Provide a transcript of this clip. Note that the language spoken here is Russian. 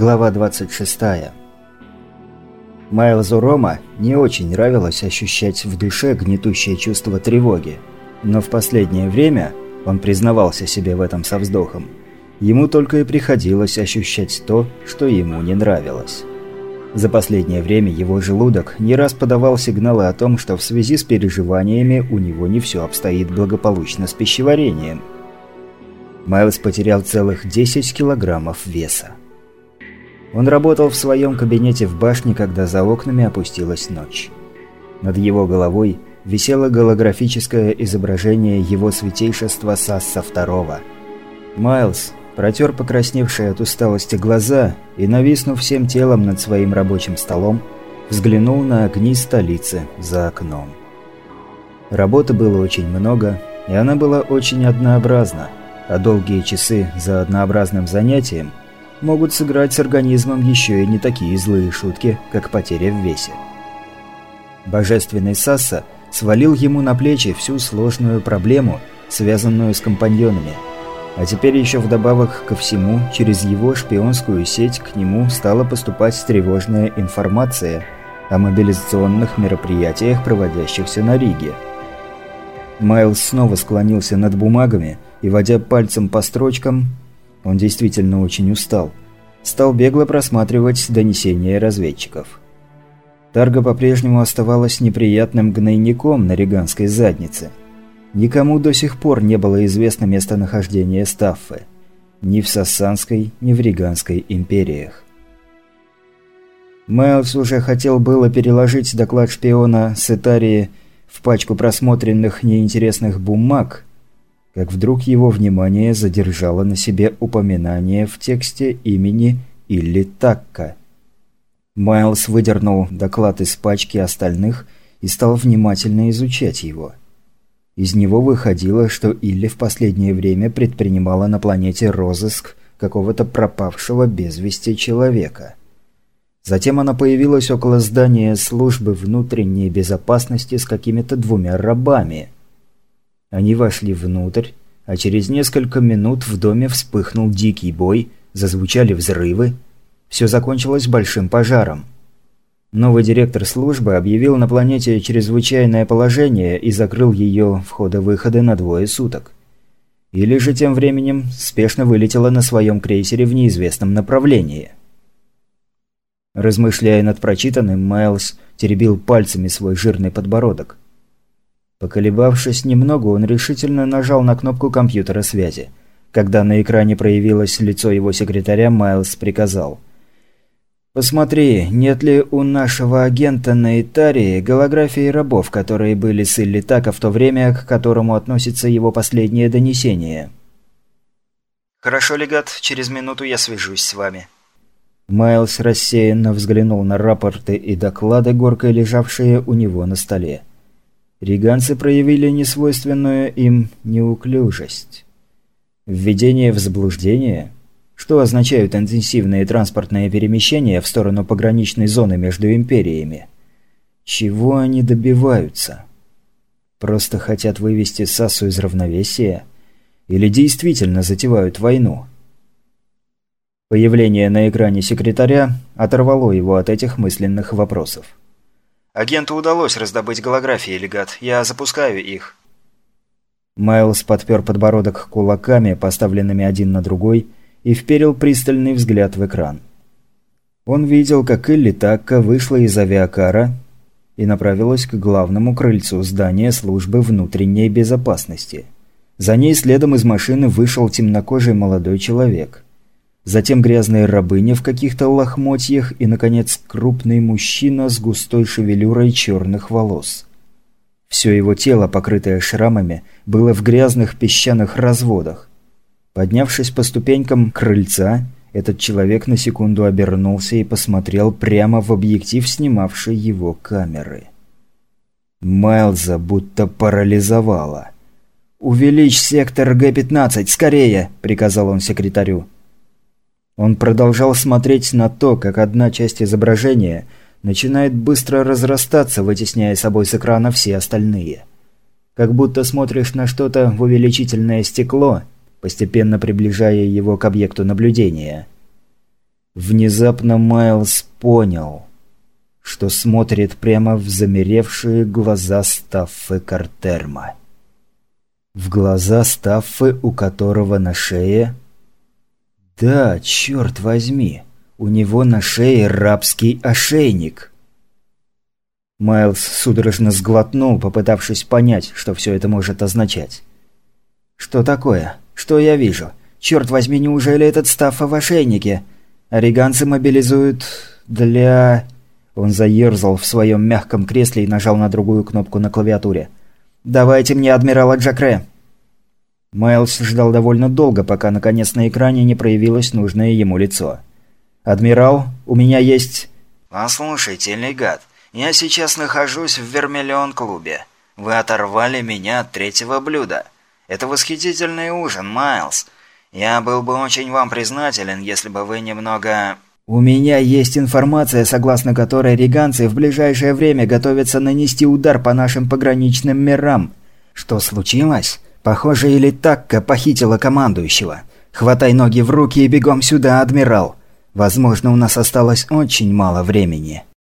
Глава 26. Майлзу Рома не очень нравилось ощущать в душе гнетущее чувство тревоги, но в последнее время, он признавался себе в этом со вздохом, ему только и приходилось ощущать то, что ему не нравилось. За последнее время его желудок не раз подавал сигналы о том, что в связи с переживаниями у него не все обстоит благополучно с пищеварением. Майлз потерял целых 10 килограммов веса. Он работал в своем кабинете в башне, когда за окнами опустилась ночь. Над его головой висело голографическое изображение его святейшества Сасса II. Майлз протер покрасневшие от усталости глаза и, нависнув всем телом над своим рабочим столом, взглянул на огни столицы за окном. Работы было очень много, и она была очень однообразна, а долгие часы за однообразным занятием могут сыграть с организмом еще и не такие злые шутки, как потеря в весе. Божественный Сасса свалил ему на плечи всю сложную проблему, связанную с компаньонами – а теперь еще вдобавок ко всему, через его шпионскую сеть к нему стала поступать тревожная информация о мобилизационных мероприятиях, проводящихся на Риге. Майлз снова склонился над бумагами и, водя пальцем по строчкам, он действительно очень устал, стал бегло просматривать донесения разведчиков. Тарга по-прежнему оставалась неприятным гнойником на риганской заднице – Никому до сих пор не было известно местонахождение Стаффы. Ни в Сассанской, ни в Риганской империях. Майлз уже хотел было переложить доклад шпиона с в пачку просмотренных неинтересных бумаг, как вдруг его внимание задержало на себе упоминание в тексте имени Илли Такка. Майлз выдернул доклад из пачки остальных и стал внимательно изучать его – из него выходило, что Илли в последнее время предпринимала на планете розыск какого-то пропавшего без вести человека. Затем она появилась около здания службы внутренней безопасности с какими-то двумя рабами. Они вошли внутрь, а через несколько минут в доме вспыхнул дикий бой, зазвучали взрывы. Все закончилось большим пожаром. Новый директор службы объявил на планете чрезвычайное положение и закрыл ее входа-выходы на двое суток. Или же тем временем спешно вылетела на своем крейсере в неизвестном направлении. Размышляя над прочитанным, Майлз теребил пальцами свой жирный подбородок. Поколебавшись немного, он решительно нажал на кнопку компьютера связи. Когда на экране проявилось лицо его секретаря, Майлз приказал – Посмотри, нет ли у нашего агента на Итарии голографии рабов, которые были с Иллитака в то время, к которому относится его последнее донесение. Хорошо, легат, через минуту я свяжусь с вами. Майлз рассеянно взглянул на рапорты и доклады, горкой лежавшие у него на столе. Риганцы проявили несвойственную им неуклюжесть. Введение в заблуждение – что означают интенсивные транспортные перемещения в сторону пограничной зоны между империями? Чего они добиваются? Просто хотят вывести Сасу из равновесия? Или действительно затевают войну? Появление на экране секретаря оторвало его от этих мысленных вопросов. «Агенту удалось раздобыть голографии, легат. Я запускаю их». Майлз подпер подбородок кулаками, поставленными один на другой, и вперил пристальный взгляд в экран. Он видел, как Илли Такка вышла из авиакара и направилась к главному крыльцу здания службы внутренней безопасности. За ней следом из машины вышел темнокожий молодой человек. Затем грязная рабыня в каких-то лохмотьях и, наконец, крупный мужчина с густой шевелюрой черных волос. Все его тело, покрытое шрамами, было в грязных песчаных разводах. Поднявшись по ступенькам крыльца, этот человек на секунду обернулся и посмотрел прямо в объектив снимавшей его камеры. Майлза будто парализовало. «Увеличь сектор Г-15, скорее!» – приказал он секретарю. Он продолжал смотреть на то, как одна часть изображения начинает быстро разрастаться, вытесняя собой с экрана все остальные. Как будто смотришь на что-то в увеличительное стекло – постепенно приближая его к объекту наблюдения. Внезапно Майлз понял, что смотрит прямо в замеревшие глаза Стаффы Картерма. В глаза Стаффы, у которого на шее... Да, черт возьми, у него на шее рабский ошейник. Майлз судорожно сглотнул, попытавшись понять, что все это может означать. «Что такое? Что я вижу? Черт возьми, неужели этот Стаффа в ошейнике? Ориганцы мобилизуют для...» Он заерзал в своем мягком кресле и нажал на другую кнопку на клавиатуре. «Давайте мне адмирала Джакре!» Майлз ждал довольно долго, пока наконец на экране не проявилось нужное ему лицо. «Адмирал, у меня есть...» «Послушайте, легат, я сейчас нахожусь в Вермиллион-клубе. Вы оторвали меня от третьего блюда. Это восхитительный ужин, Майлз. Я был бы очень вам признателен, если бы вы немного...» «У меня есть информация, согласно которой реганцы в ближайшее время готовятся нанести удар по нашим пограничным мирам. Что случилось? Похоже, или Такка похитила командующего. Хватай ноги в руки и бегом сюда, адмирал. Возможно, у нас осталось очень мало времени».